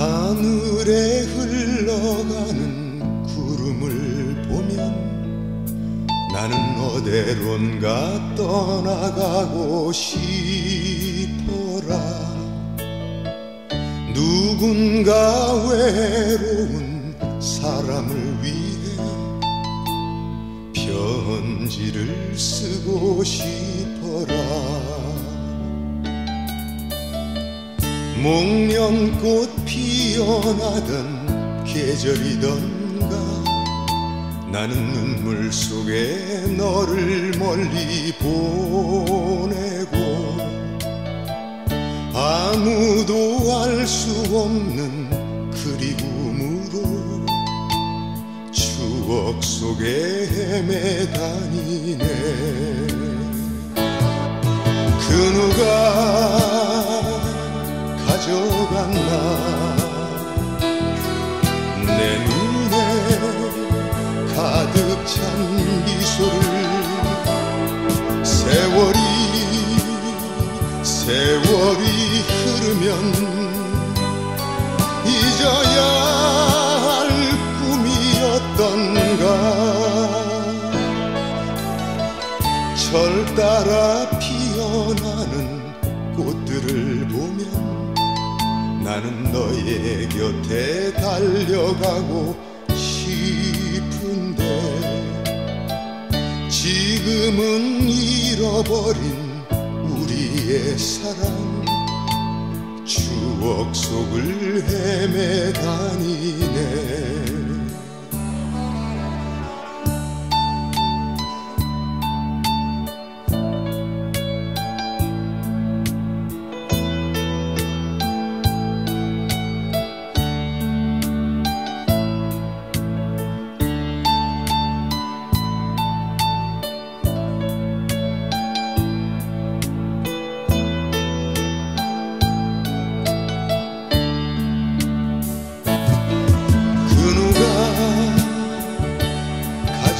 하늘에 흘러가는 구름을 보면 나는 어디론가 떠나가고 싶어라. 누군가 외로운 사람을 위해 편지를 쓰고 싶어라 목련꽃 피어나던 계절이던가. 나는 눈물 속에 너를 멀리 보내고 아무도 알 수 없는 그리움으로 추억 속에 헤매다니네. 그 누가 가져갔나. 내 눈에 가득 찬 미소를 세월이 세월이 흐르면 잊어야 할 꿈이었던가. 철 따라 피어나는 꽃들을 보면 나는 너의 곁에 달려가고 싶은데 지금은 잃어버린 우리의 사랑. 추억 속을 헤매다니네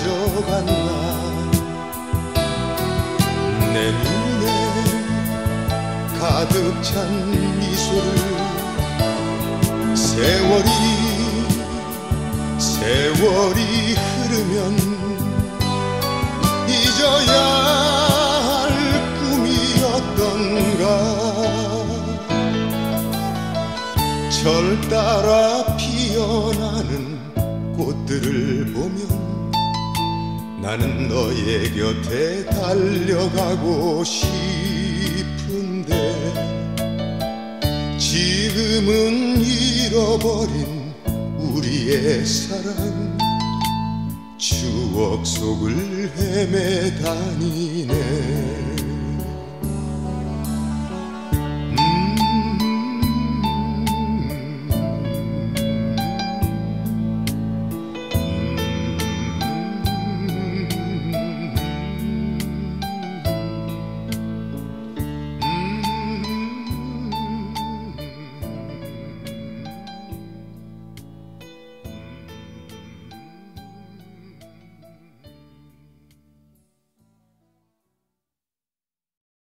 가져갔나? 내 눈에 가득 찬 미소를 세월이 세월이 흐르면 잊어야 할 꿈이었던가? 철 따라 피어나는 꽃들을 보면 나는 너의 곁에 달려가고 싶은데 지금은 잃어버린 우리의 사랑. 추억 속을 헤매다니네